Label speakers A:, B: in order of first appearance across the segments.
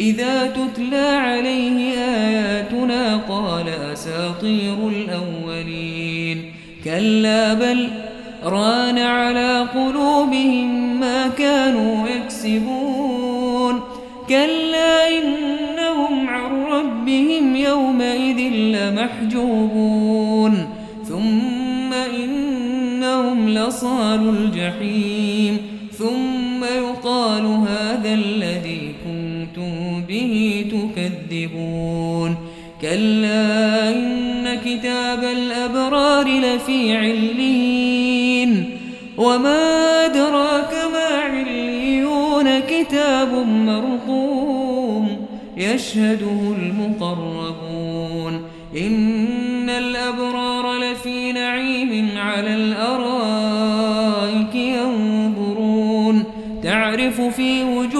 A: إذا تتلى عليه آياتنا قال أساطير الأولين. كلا بل ران على قلوبهم ما كانوا يكسبون. كلا إنهم عن ربهم يومئذ لمحجوبون. ثم إنهم لصال الجحيم. ثم يقال هذا الذي كنتم به تكذبون كلا إن كتاب الأبرار لفي عِلِّيِّينَ وما أدراك ما عليون كتاب مرقوم يشهده المقربون إن الأبرار لفي نعيم على الأرائك ينظرون تعرف في وُجُوهِهِمْ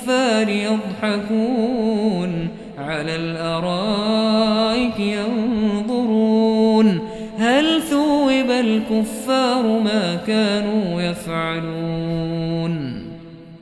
A: النار يضحكون على الأرائك ينظرون هل ثوب الكفار ما كانوا يفعلون